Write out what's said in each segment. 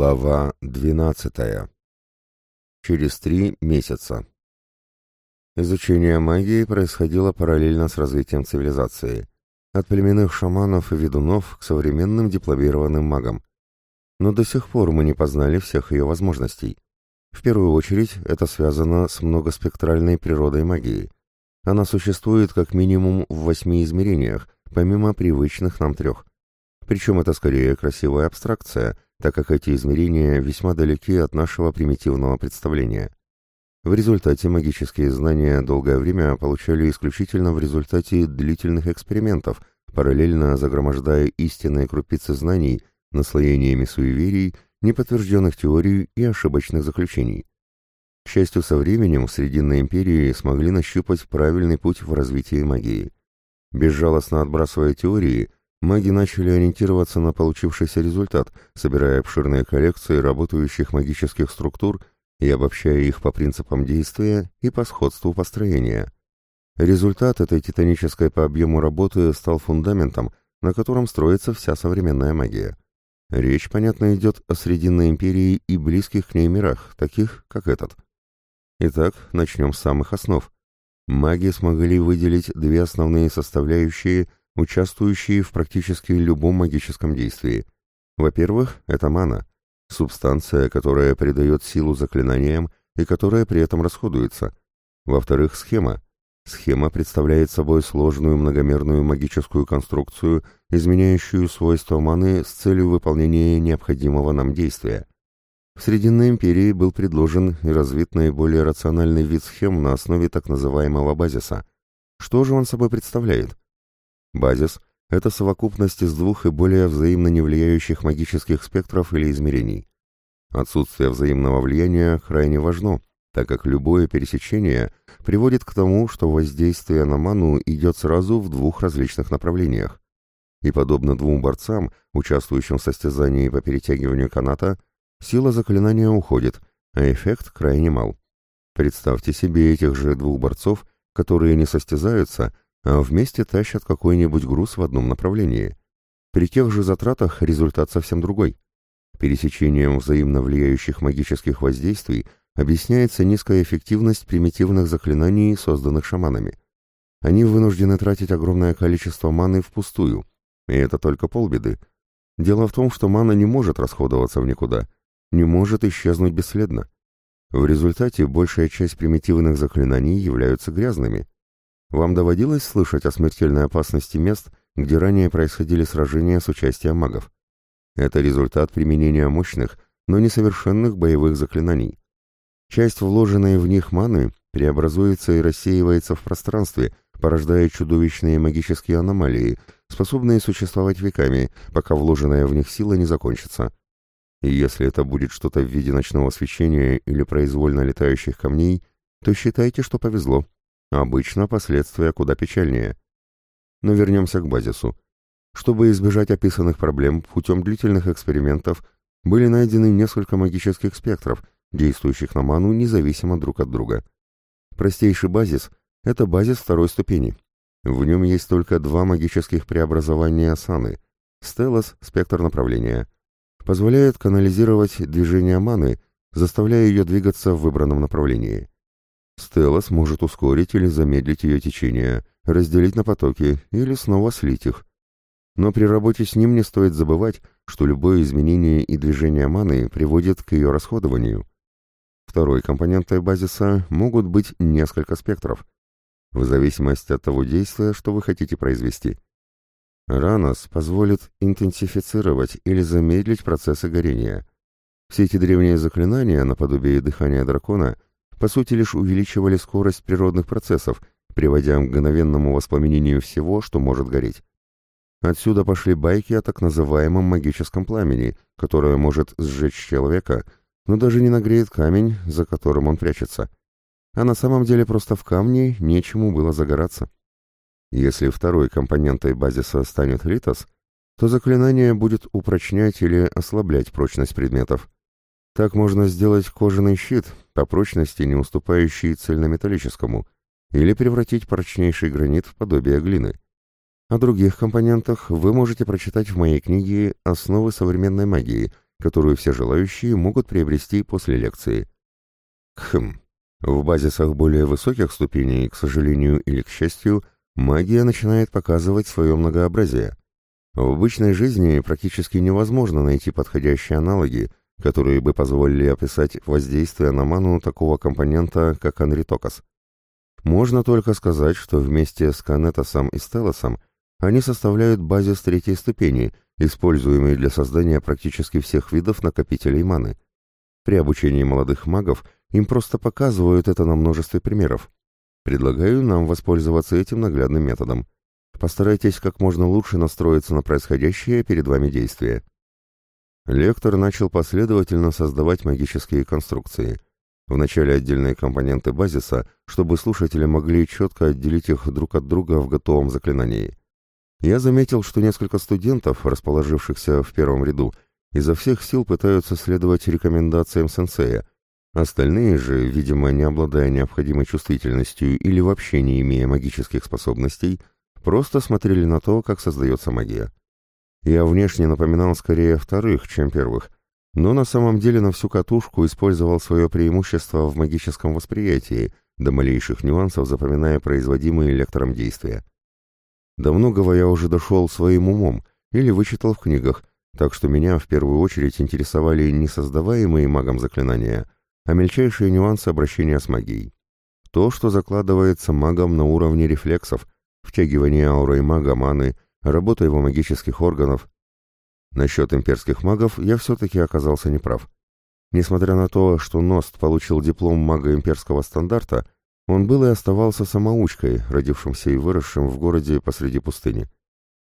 Глава 12. Через три месяца. Изучение магии происходило параллельно с развитием цивилизации, от племенных шаманов и ведунов к современным дипломированным магам. Но до сих пор мы не познали всех ее возможностей. В первую очередь это связано с многоспектральной природой магии. Она существует как минимум в восьми измерениях, помимо привычных нам трех. Причем это скорее красивая абстракция – так как эти измерения весьма далеки от нашего примитивного представления. В результате магические знания долгое время получали исключительно в результате длительных экспериментов, параллельно загромождая истинные крупицы знаний наслоениями суеверий, неподтвержденных теорий и ошибочных заключений. К счастью, со временем в Срединной империи смогли нащупать правильный путь в развитии магии. Безжалостно отбрасывая теории, маги начали ориентироваться на получившийся результат, собирая обширные коллекции работающих магических структур и обобщая их по принципам действия и по сходству построения. Результат этой титанической по объему работы стал фундаментом, на котором строится вся современная магия. Речь, понятно, идет о Срединной империи и близких к ней мирах, таких, как этот. Итак, начнем с самых основ. Маги смогли выделить две основные составляющие – участвующие в практически любом магическом действии. Во-первых, это мана, субстанция, которая придает силу заклинаниям и которая при этом расходуется. Во-вторых, схема. Схема представляет собой сложную многомерную магическую конструкцию, изменяющую свойства маны с целью выполнения необходимого нам действия. В Срединной империи был предложен и развит наиболее рациональный вид схем на основе так называемого базиса. Что же он собой представляет? Базис — это совокупность из двух и более взаимно не влияющих магических спектров или измерений. Отсутствие взаимного влияния крайне важно, так как любое пересечение приводит к тому, что воздействие на ману идет сразу в двух различных направлениях. И подобно двум борцам, участвующим в состязании по перетягиванию каната, сила заклинания уходит, а эффект крайне мал. Представьте себе этих же двух борцов, которые не состязаются, а вместе тащат какой-нибудь груз в одном направлении. При тех же затратах результат совсем другой. Пересечением взаимно влияющих магических воздействий объясняется низкая эффективность примитивных заклинаний, созданных шаманами. Они вынуждены тратить огромное количество маны впустую, и это только полбеды. Дело в том, что мана не может расходоваться в никуда, не может исчезнуть бесследно. В результате большая часть примитивных заклинаний являются грязными, вам доводилось слышать о смертельной опасности мест, где ранее происходили сражения с участием магов? Это результат применения мощных, но несовершенных боевых заклинаний. Часть вложенной в них маны преобразуется и рассеивается в пространстве, порождая чудовищные магические аномалии, способные существовать веками, пока вложенная в них сила не закончится. И если это будет что-то в виде ночного свечения или произвольно летающих камней, то считайте, что повезло. Обычно последствия куда печальнее. Но вернемся к базису. Чтобы избежать описанных проблем, путем длительных экспериментов были найдены несколько магических спектров, действующих на ману независимо друг от друга. Простейший базис — это базис второй ступени. В нем есть только два магических преобразования саны. Стелос — спектр направления. Позволяет канализировать движение маны, заставляя ее двигаться в выбранном направлении. Стелла сможет ускорить или замедлить ее течение, разделить на потоки или снова слить их. Но при работе с ним не стоит забывать, что любое изменение и движение маны приводит к ее расходованию. Второй компонентой базиса могут быть несколько спектров, в зависимости от того действия, что вы хотите произвести. Ранос позволит интенсифицировать или замедлить процессы горения. Все эти древние заклинания, наподобие дыхания дракона – по сути лишь увеличивали скорость природных процессов, приводя к мгновенному воспламенению всего, что может гореть. Отсюда пошли байки о так называемом магическом пламени, которое может сжечь человека, но даже не нагреет камень, за которым он прячется. А на самом деле просто в камне нечему было загораться. Если второй компонентой базиса станет литос, то заклинание будет упрочнять или ослаблять прочность предметов. Так можно сделать кожаный щит, по прочности не уступающий цельнометаллическому, или превратить прочнейший гранит в подобие глины. О других компонентах вы можете прочитать в моей книге «Основы современной магии», которую все желающие могут приобрести после лекции. Хм. В базисах более высоких ступеней, к сожалению или к счастью, магия начинает показывать свое многообразие. В обычной жизни практически невозможно найти подходящие аналоги, которые бы позволили описать воздействие на ману такого компонента, как анритокос. Можно только сказать, что вместе с Канетосом и Стелосом они составляют базис третьей ступени, используемый для создания практически всех видов накопителей маны. При обучении молодых магов им просто показывают это на множестве примеров. Предлагаю нам воспользоваться этим наглядным методом. Постарайтесь как можно лучше настроиться на происходящее перед вами действие. Лектор начал последовательно создавать магические конструкции. Вначале отдельные компоненты базиса, чтобы слушатели могли четко отделить их друг от друга в готовом заклинании. Я заметил, что несколько студентов, расположившихся в первом ряду, изо всех сил пытаются следовать рекомендациям сенсея. Остальные же, видимо, не обладая необходимой чувствительностью или вообще не имея магических способностей, просто смотрели на то, как создается магия. Я внешне напоминал скорее вторых, чем первых, но на самом деле на всю катушку использовал свое преимущество в магическом восприятии, до малейших нюансов запоминая производимые лектором действия. До многого я уже дошел своим умом или вычитал в книгах, так что меня в первую очередь интересовали не создаваемые магом заклинания, а мельчайшие нюансы обращения с магией. То, что закладывается магом на уровне рефлексов, втягивание аурой мага маны, работа его магических органов. Насчет имперских магов я все-таки оказался неправ. Несмотря на то, что Ност получил диплом мага имперского стандарта, он был и оставался самоучкой, родившимся и выросшим в городе посреди пустыни.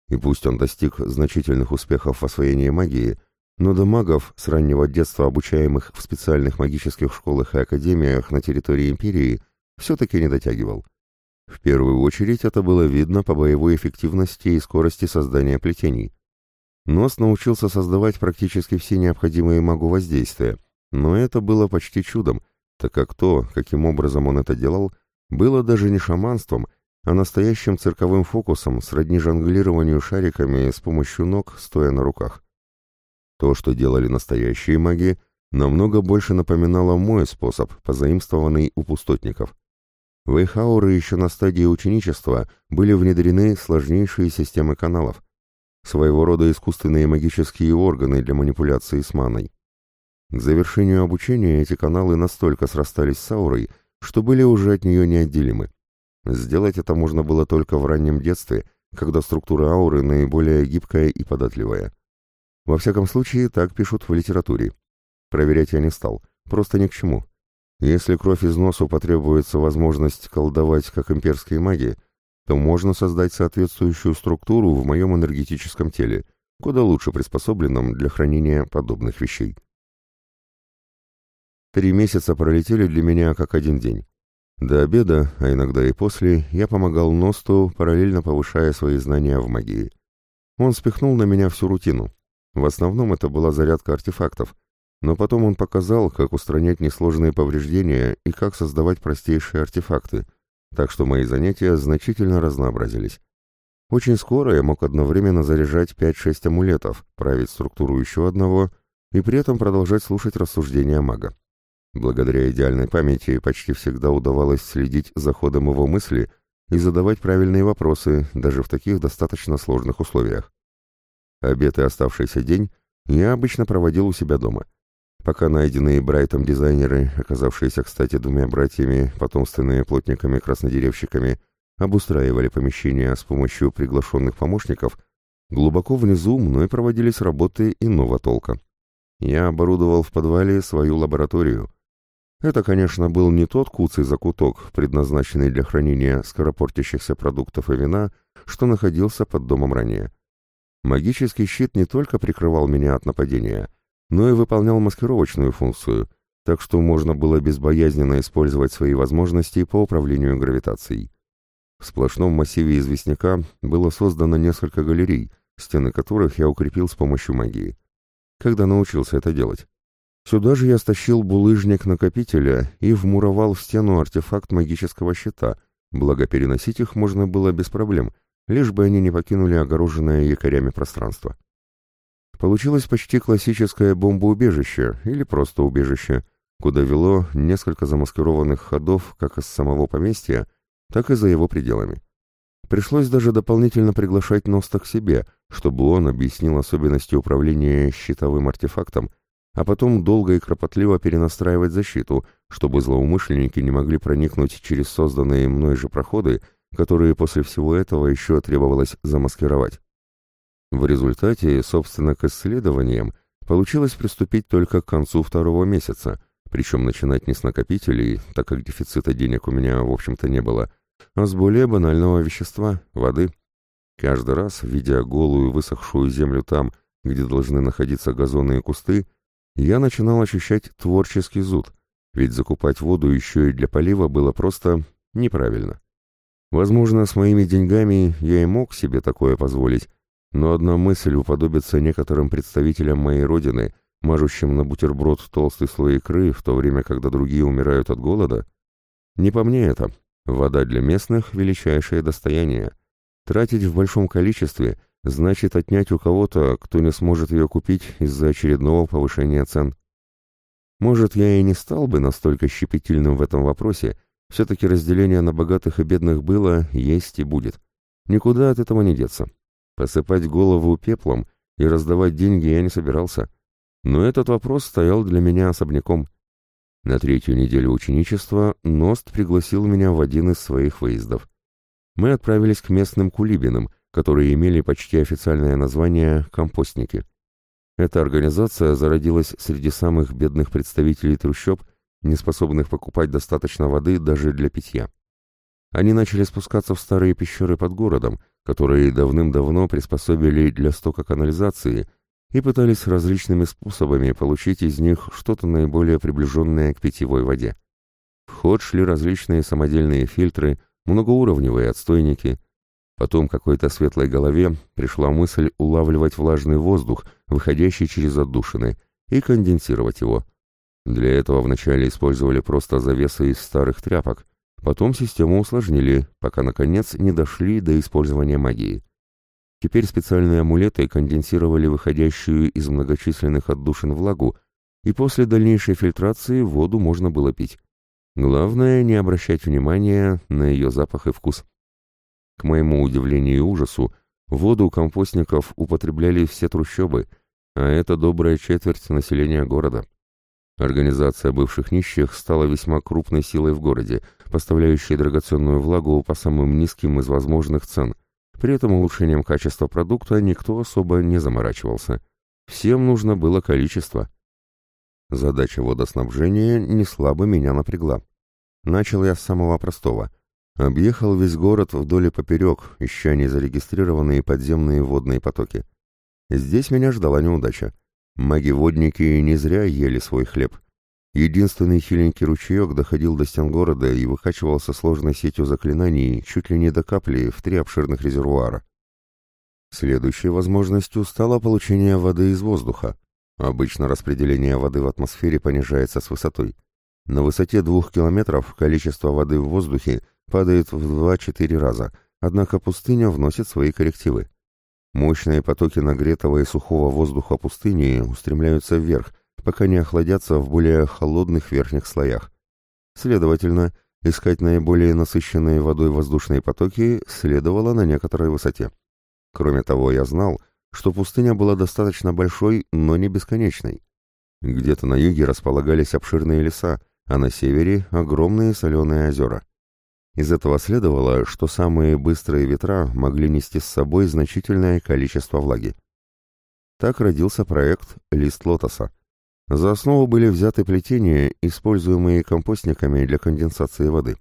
И пусть он достиг значительных успехов в освоении магии, но до магов, с раннего детства обучаемых в специальных магических школах и академиях на территории империи, все-таки не дотягивал. В первую очередь это было видно по боевой эффективности и скорости создания плетений. Нос научился создавать практически все необходимые магу воздействия, но это было почти чудом, так как то, каким образом он это делал, было даже не шаманством, а настоящим цирковым фокусом сродни жонглированию шариками с помощью ног, стоя на руках. То, что делали настоящие маги, намного больше напоминало мой способ, позаимствованный у пустотников. В их ауры еще на стадии ученичества были внедрены сложнейшие системы каналов, своего рода искусственные магические органы для манипуляции с маной. К завершению обучения эти каналы настолько срастались с аурой, что были уже от нее неотделимы. Сделать это можно было только в раннем детстве, когда структура ауры наиболее гибкая и податливая. Во всяком случае, так пишут в литературе. Проверять я не стал, просто ни к чему. Если кровь из носу потребуется возможность колдовать, как имперские маги, то можно создать соответствующую структуру в моем энергетическом теле, куда лучше приспособленном для хранения подобных вещей. Три месяца пролетели для меня как один день. До обеда, а иногда и после, я помогал Носту, параллельно повышая свои знания в магии. Он спихнул на меня всю рутину. В основном это была зарядка артефактов, но потом он показал, как устранять несложные повреждения и как создавать простейшие артефакты, так что мои занятия значительно разнообразились. Очень скоро я мог одновременно заряжать 5-6 амулетов, править структуру еще одного и при этом продолжать слушать рассуждения мага. Благодаря идеальной памяти почти всегда удавалось следить за ходом его мысли и задавать правильные вопросы даже в таких достаточно сложных условиях. Обед и оставшийся день я обычно проводил у себя дома. Пока найденные Брайтом дизайнеры, оказавшиеся, кстати, двумя братьями, потомственными плотниками-краснодеревщиками, обустраивали помещение с помощью приглашенных помощников, глубоко внизу мной проводились работы иного толка. Я оборудовал в подвале свою лабораторию — это, конечно, был не тот куцый закуток, предназначенный для хранения скоропортящихся продуктов и вина, что находился под домом ранее. Магический щит не только прикрывал меня от нападения, но и выполнял маскировочную функцию, так что можно было безбоязненно использовать свои возможности по управлению гравитацией. В сплошном массиве известняка было создано несколько галерей, стены которых я укрепил с помощью магии. Когда научился это делать? Сюда же я стащил булыжник накопителя и вмуровал в стену артефакт магического щита, благо переносить их можно было без проблем, лишь бы они не покинули огороженное якорями пространство. Получилось почти классическое бомбоубежище или просто убежище, куда вело несколько замаскированных ходов как из самого поместья, так и за его пределами. Пришлось даже дополнительно приглашать Носта к себе, чтобы он объяснил особенности управления щитовым артефактом, а потом долго и кропотливо перенастраивать защиту, чтобы злоумышленники не могли проникнуть через созданные мной же проходы, которые после всего этого еще требовалось замаскировать. В результате, собственно, к исследованиям получилось приступить только к концу второго месяца, причем начинать не с накопителей, так как дефицита денег у меня, в общем-то, не было, а с более банального вещества – воды. Каждый раз, видя голую высохшую землю там, где должны находиться газоны и кусты, я начинал ощущать творческий зуд, ведь закупать воду еще и для полива было просто неправильно. Возможно, с моими деньгами я и мог себе такое позволить, но одна мысль уподобится некоторым представителям моей родины, мажущим на бутерброд толстый слой икры, в то время, когда другие умирают от голода. Не по мне это. Вода для местных — величайшее достояние. Тратить в большом количестве значит отнять у кого-то, кто не сможет ее купить из-за очередного повышения цен. Может, я и не стал бы настолько щепетильным в этом вопросе, все-таки разделение на богатых и бедных было, есть и будет. Никуда от этого не деться. Посыпать голову пеплом и раздавать деньги я не собирался. Но этот вопрос стоял для меня особняком. На третью неделю ученичества Ност пригласил меня в один из своих выездов. Мы отправились к местным кулибинам, которые имели почти официальное название «компостники». Эта организация зародилась среди самых бедных представителей трущоб, не способных покупать достаточно воды даже для питья. Они начали спускаться в старые пещеры под городом, которые давным-давно приспособили для стока канализации и пытались различными способами получить из них что-то наиболее приближенное к питьевой воде. В ход шли различные самодельные фильтры, многоуровневые отстойники. Потом какой-то светлой голове пришла мысль улавливать влажный воздух, выходящий через отдушины, и конденсировать его. Для этого вначале использовали просто завесы из старых тряпок, Потом систему усложнили, пока, наконец, не дошли до использования магии. Теперь специальные амулеты конденсировали выходящую из многочисленных отдушин влагу, и после дальнейшей фильтрации воду можно было пить. Главное, не обращать внимания на ее запах и вкус. К моему удивлению и ужасу, воду компостников употребляли все трущобы, а это добрая четверть населения города. Организация бывших нищих стала весьма крупной силой в городе, поставляющей драгоценную влагу по самым низким из возможных цен. При этом улучшением качества продукта никто особо не заморачивался. Всем нужно было количество. Задача водоснабжения не слабо меня напрягла. Начал я с самого простого. Объехал весь город вдоль и поперек, ища незарегистрированные подземные водные потоки. Здесь меня ждала неудача. Маги-водники не зря ели свой хлеб. Единственный хиленький ручеек доходил до стен города и выкачивался сложной сетью заклинаний чуть ли не до капли в три обширных резервуара. Следующей возможностью стало получение воды из воздуха. Обычно распределение воды в атмосфере понижается с высотой. На высоте двух километров количество воды в воздухе падает в 2-4 раза, однако пустыня вносит свои коррективы. Мощные потоки нагретого и сухого воздуха пустыни устремляются вверх, пока не охладятся в более холодных верхних слоях. Следовательно, искать наиболее насыщенные водой воздушные потоки следовало на некоторой высоте. Кроме того, я знал, что пустыня была достаточно большой, но не бесконечной. Где-то на юге располагались обширные леса, а на севере — огромные соленые озера. Из этого следовало, что самые быстрые ветра могли нести с собой значительное количество влаги. Так родился проект «Лист лотоса». За основу были взяты плетения, используемые компостниками для конденсации воды.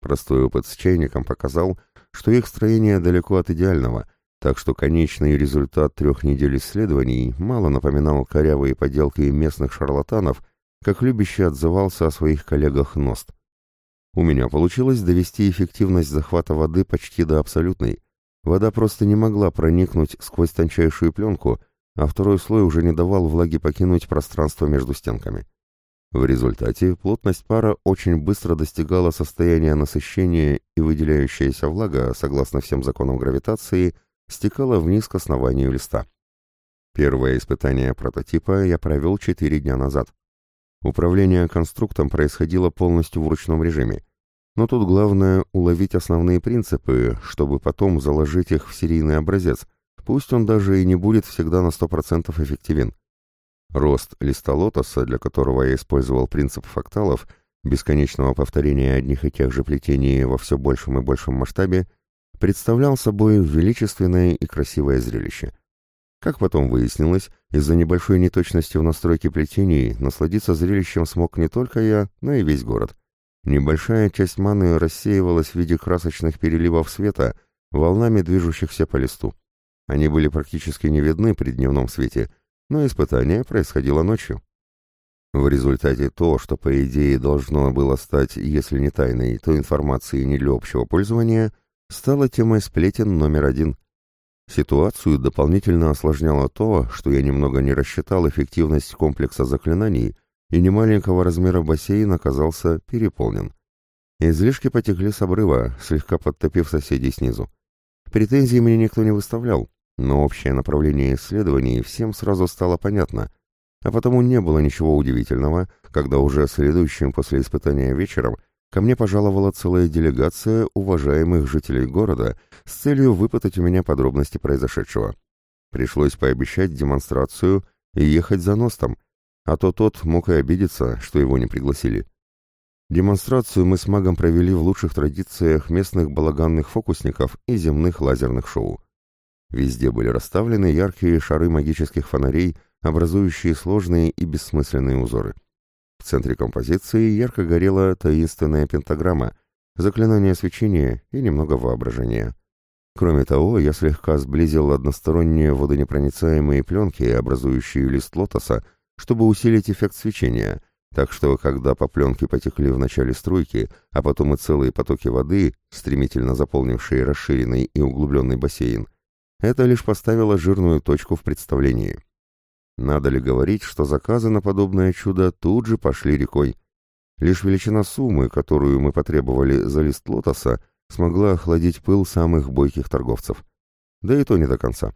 Простой опыт с чайником показал, что их строение далеко от идеального, так что конечный результат трех недель исследований мало напоминал корявые поделки местных шарлатанов, как любяще отзывался о своих коллегах Ност. У меня получилось довести эффективность захвата воды почти до абсолютной. Вода просто не могла проникнуть сквозь тончайшую пленку, а второй слой уже не давал влаге покинуть пространство между стенками. В результате плотность пара очень быстро достигала состояния насыщения и выделяющаяся влага, согласно всем законам гравитации, стекала вниз к основанию листа. Первое испытание прототипа я провел четыре дня назад. Управление конструктом происходило полностью в ручном режиме, но тут главное уловить основные принципы, чтобы потом заложить их в серийный образец, пусть он даже и не будет всегда на 100% эффективен. Рост листа лотоса, для которого я использовал принцип факталов, бесконечного повторения одних и тех же плетений во все большем и большем масштабе, представлял собой величественное и красивое зрелище. Как потом выяснилось, из-за небольшой неточности в настройке плетений насладиться зрелищем смог не только я, но и весь город. Небольшая часть маны рассеивалась в виде красочных переливов света, волнами движущихся по листу. Они были практически не видны при дневном свете, но испытание происходило ночью. В результате то, что по идее должно было стать, если не тайной, то информацией не для общего пользования, стало темой сплетен номер один. Ситуацию дополнительно осложняло то, что я немного не рассчитал эффективность комплекса заклинаний, и немаленького размера бассейн оказался переполнен. Излишки потекли с обрыва, слегка подтопив соседей снизу. Претензий мне никто не выставлял, но общее направление исследований всем сразу стало понятно, а потому не было ничего удивительного, когда уже следующим после испытания вечером ко мне пожаловала целая делегация уважаемых жителей города с целью выпытать у меня подробности произошедшего. Пришлось пообещать демонстрацию и ехать за Ностом, а то тот мог и обидеться, что его не пригласили. Демонстрацию мы с магом провели в лучших традициях местных балаганных фокусников и земных лазерных шоу. Везде были расставлены яркие шары магических фонарей, образующие сложные и бессмысленные узоры. В центре композиции ярко горела таинственная пентаграмма, заклинание свечения и немного воображения. Кроме того, я слегка сблизил односторонние водонепроницаемые пленки, образующие лист лотоса, чтобы усилить эффект свечения, так что, когда по пленке потекли в начале струйки, а потом и целые потоки воды, стремительно заполнившие расширенный и углубленный бассейн, это лишь поставило жирную точку в представлении. Надо ли говорить, что заказы на подобное чудо тут же пошли рекой? Лишь величина суммы, которую мы потребовали за лист лотоса, смогла охладить пыл самых бойких торговцев. Да и то не до конца.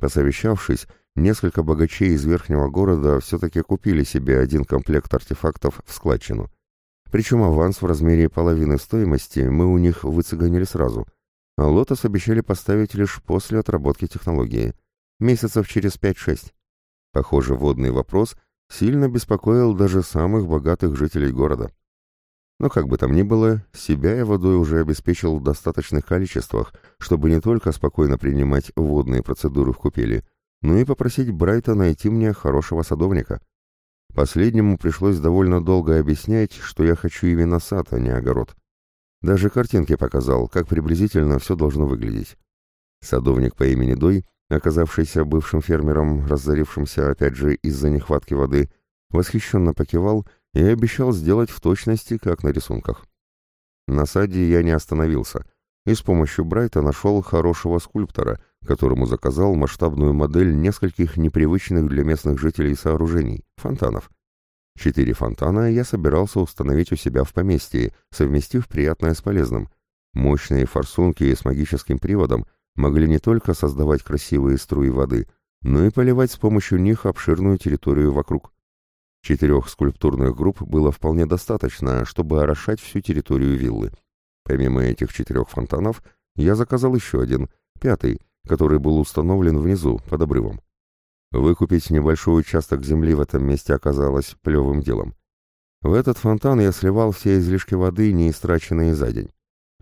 Посовещавшись, несколько богачей из верхнего города все-таки купили себе один комплект артефактов в складчину. Причем аванс в размере половины стоимости мы у них выцеганили сразу — а «Лотос» обещали поставить лишь после отработки технологии, месяцев через 5-6. Похоже, водный вопрос сильно беспокоил даже самых богатых жителей города. Но как бы там ни было, себя я водой уже обеспечил в достаточных количествах, чтобы не только спокойно принимать водные процедуры в купели, но и попросить Брайта найти мне хорошего садовника. Последнему пришлось довольно долго объяснять, что я хочу именно сад, а не огород. Даже картинки показал, как приблизительно все должно выглядеть. Садовник по имени Дой, оказавшийся бывшим фермером, разорившимся опять же из-за нехватки воды, восхищенно покивал и обещал сделать в точности, как на рисунках. На саде я не остановился, и с помощью Брайта нашел хорошего скульптора, которому заказал масштабную модель нескольких непривычных для местных жителей сооружений — фонтанов — Четыре фонтана я собирался установить у себя в поместье, совместив приятное с полезным. Мощные форсунки с магическим приводом могли не только создавать красивые струи воды, но и поливать с помощью них обширную территорию вокруг. Четырех скульптурных групп было вполне достаточно, чтобы орошать всю территорию виллы. Помимо этих четырех фонтанов, я заказал еще один, пятый, который был установлен внизу, под обрывом. Выкупить небольшой участок земли в этом месте оказалось плевым делом. В этот фонтан я сливал все излишки воды, не истраченные за день.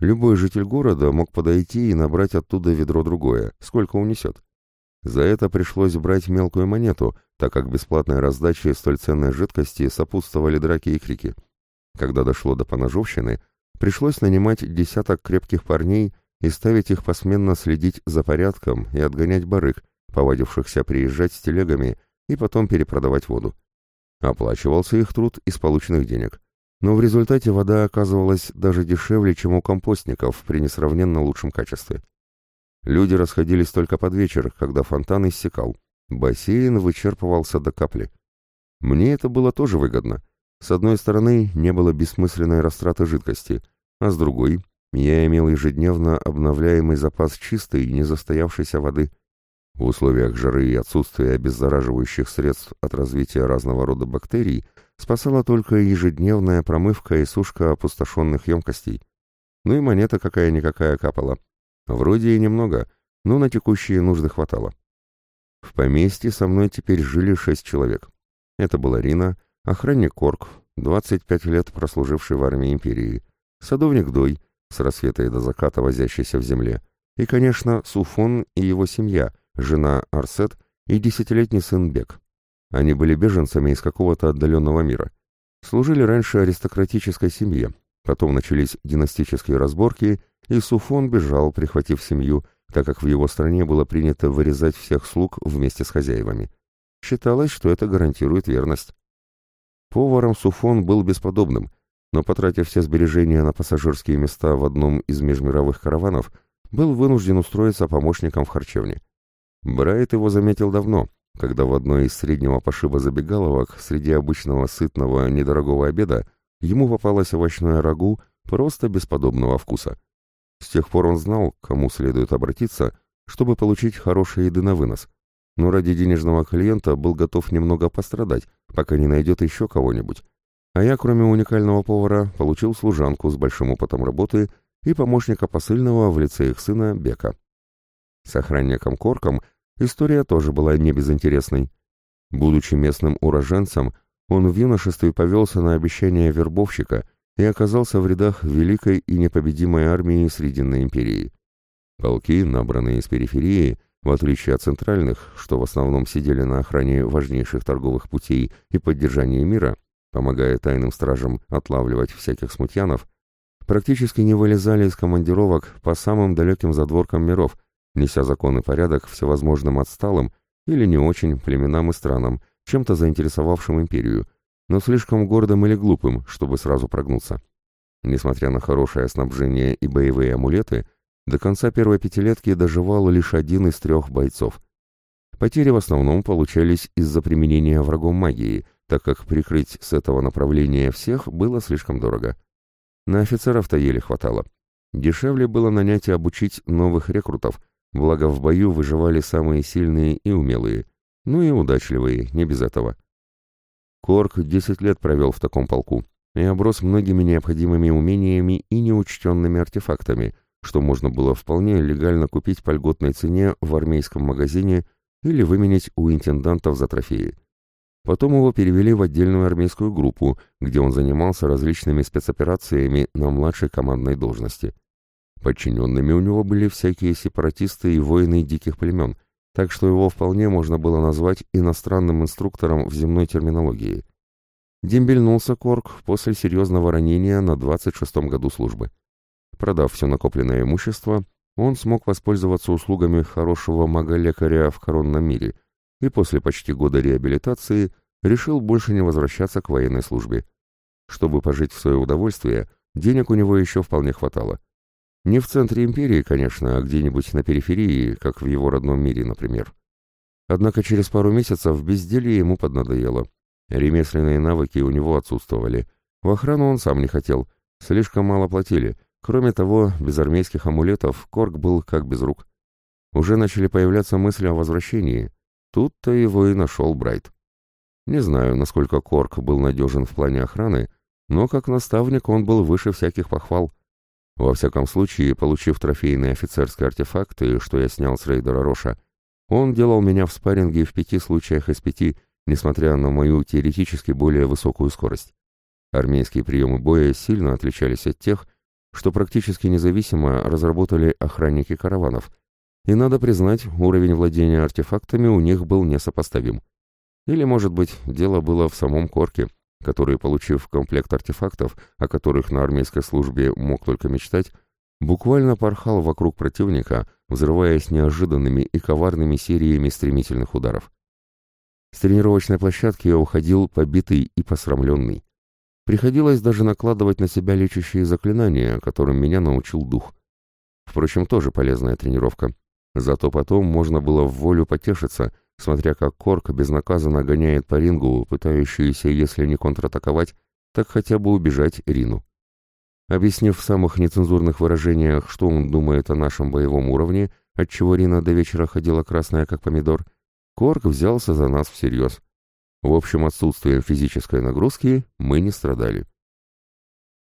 Любой житель города мог подойти и набрать оттуда ведро другое, сколько унесет. За это пришлось брать мелкую монету, так как бесплатной раздаче столь ценной жидкости сопутствовали драки и крики. Когда дошло до поножовщины, пришлось нанимать десяток крепких парней и ставить их посменно следить за порядком и отгонять барыг, повадившихся приезжать с телегами и потом перепродавать воду. Оплачивался их труд из полученных денег. Но в результате вода оказывалась даже дешевле, чем у компостников при несравненно лучшем качестве. Люди расходились только под вечер, когда фонтан иссякал. Бассейн вычерпывался до капли. Мне это было тоже выгодно. С одной стороны, не было бессмысленной растраты жидкости, а с другой, я имел ежедневно обновляемый запас чистой, незастоявшейся воды. В условиях жары и отсутствия обеззараживающих средств от развития разного рода бактерий спасала только ежедневная промывка и сушка опустошенных емкостей. Ну и монета какая-никакая капала. Вроде и немного, но на текущие нужды хватало. В поместье со мной теперь жили шесть человек. Это была Рина, охранник Корк, 25 лет прослуживший в армии империи, садовник Дой, с рассвета и до заката возящийся в земле, и, конечно, Суфон и его семья, жена Арсет и десятилетний сын Бек. Они были беженцами из какого-то отдаленного мира. Служили раньше аристократической семье, потом начались династические разборки, и Суфон бежал, прихватив семью, так как в его стране было принято вырезать всех слуг вместе с хозяевами. Считалось, что это гарантирует верность. Поваром Суфон был бесподобным, но, потратив все сбережения на пассажирские места в одном из межмировых караванов, был вынужден устроиться помощником в харчевне. Брайт его заметил давно, когда в одной из среднего пошиба забегаловок среди обычного сытного недорогого обеда ему попалось овощное рагу просто бесподобного вкуса. С тех пор он знал, к кому следует обратиться, чтобы получить хорошие еды на вынос, но ради денежного клиента был готов немного пострадать, пока не найдет еще кого-нибудь. А я, кроме уникального повара, получил служанку с большим опытом работы и помощника посыльного в лице их сына Бека. С охранником Корком история тоже была не безинтересной. Будучи местным уроженцем, он в юношестве повелся на обещание вербовщика и оказался в рядах великой и непобедимой армии Срединной империи. Полки, набранные из периферии, в отличие от центральных, что в основном сидели на охране важнейших торговых путей и поддержании мира, помогая тайным стражам отлавливать всяких смутьянов, практически не вылезали из командировок по самым далеким задворкам миров, неся закон и порядок всевозможным отсталым или не очень племенам и странам, чем-то заинтересовавшим империю, но слишком гордым или глупым, чтобы сразу прогнуться. Несмотря на хорошее снабжение и боевые амулеты, до конца первой пятилетки доживал лишь один из трех бойцов. Потери в основном получались из-за применения врагом магии, так как прикрыть с этого направления всех было слишком дорого. На офицеров-то еле хватало. Дешевле было нанять и обучить новых рекрутов, благо в бою выживали самые сильные и умелые, ну и удачливые, не без этого. Корк десять лет провел в таком полку и оброс многими необходимыми умениями и неучтенными артефактами, что можно было вполне легально купить по льготной цене в армейском магазине или выменять у интендантов за трофеи. Потом его перевели в отдельную армейскую группу, где он занимался различными спецоперациями на младшей командной должности. Подчиненными у него были всякие сепаратисты и воины диких племен, так что его вполне можно было назвать иностранным инструктором в земной терминологии. Дембельнулся Корк после серьезного ранения на 26-м году службы. Продав все накопленное имущество, он смог воспользоваться услугами хорошего мага-лекаря в коронном мире и после почти года реабилитации решил больше не возвращаться к военной службе. Чтобы пожить в свое удовольствие, денег у него еще вполне хватало. Не в центре империи, конечно, а где-нибудь на периферии, как в его родном мире, например. Однако через пару месяцев безделье ему поднадоело. Ремесленные навыки у него отсутствовали. В охрану он сам не хотел, слишком мало платили. Кроме того, без армейских амулетов Корк был как без рук. Уже начали появляться мысли о возвращении. Тут-то его и нашел Брайт. Не знаю, насколько Корк был надежен в плане охраны, но как наставник он был выше всяких похвал. Во всяком случае, получив трофейные офицерские артефакты, что я снял с рейдера Роша, он делал меня в спарринге в пяти случаях из пяти, несмотря на мою теоретически более высокую скорость. Армейские приемы боя сильно отличались от тех, что практически независимо разработали охранники караванов, и, надо признать, уровень владения артефактами у них был несопоставим. Или, может быть, дело было в самом Корке — который, получив комплект артефактов, о которых на армейской службе мог только мечтать, буквально порхал вокруг противника, взрываясь неожиданными и коварными сериями стремительных ударов. С тренировочной площадки я уходил побитый и посрамленный. Приходилось даже накладывать на себя лечащие заклинания, которым меня научил дух. Впрочем, тоже полезная тренировка. Зато потом можно было в волю потешиться, смотря как Корк безнаказанно гоняет по рингу, пытающуюся, если не контратаковать, так хотя бы убежать Рину. Объяснив в самых нецензурных выражениях, что он думает о нашем боевом уровне, отчего Рина до вечера ходила красная как помидор, Корк взялся за нас всерьез. В общем, отсутствием физической нагрузки мы не страдали.